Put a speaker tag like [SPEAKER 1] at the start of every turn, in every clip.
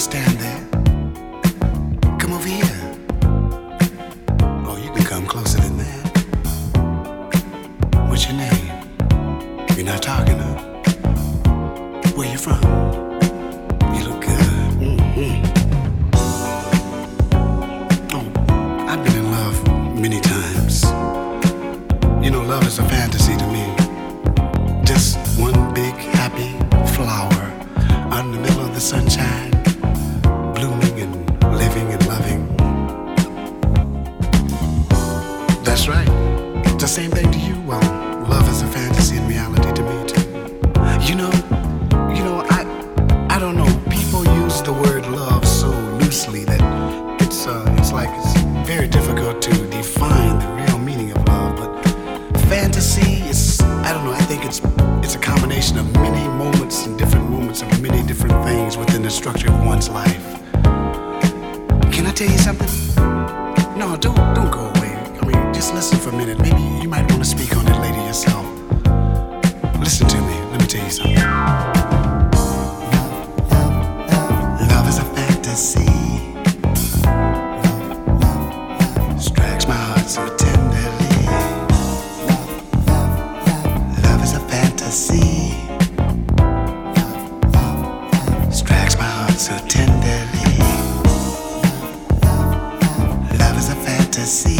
[SPEAKER 1] don't stand there. Come over here. Oh, you can come closer than that. What's your name? You're not talking to. Huh? Where you from? You look good. Mm-hmm. Oh, I've been in love many times. You know, love is a fantasy to me. the structure of one's life. Can I tell you something? No, don't don't go away. I mean, just listen for a minute. Maybe you might want to speak on it later yourself. Listen to me. Let me tell you something.
[SPEAKER 2] to see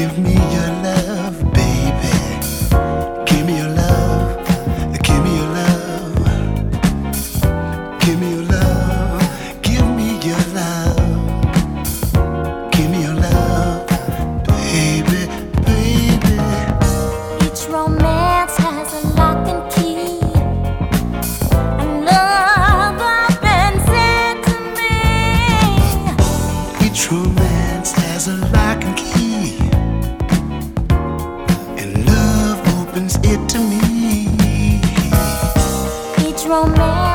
[SPEAKER 1] give me your
[SPEAKER 2] romance.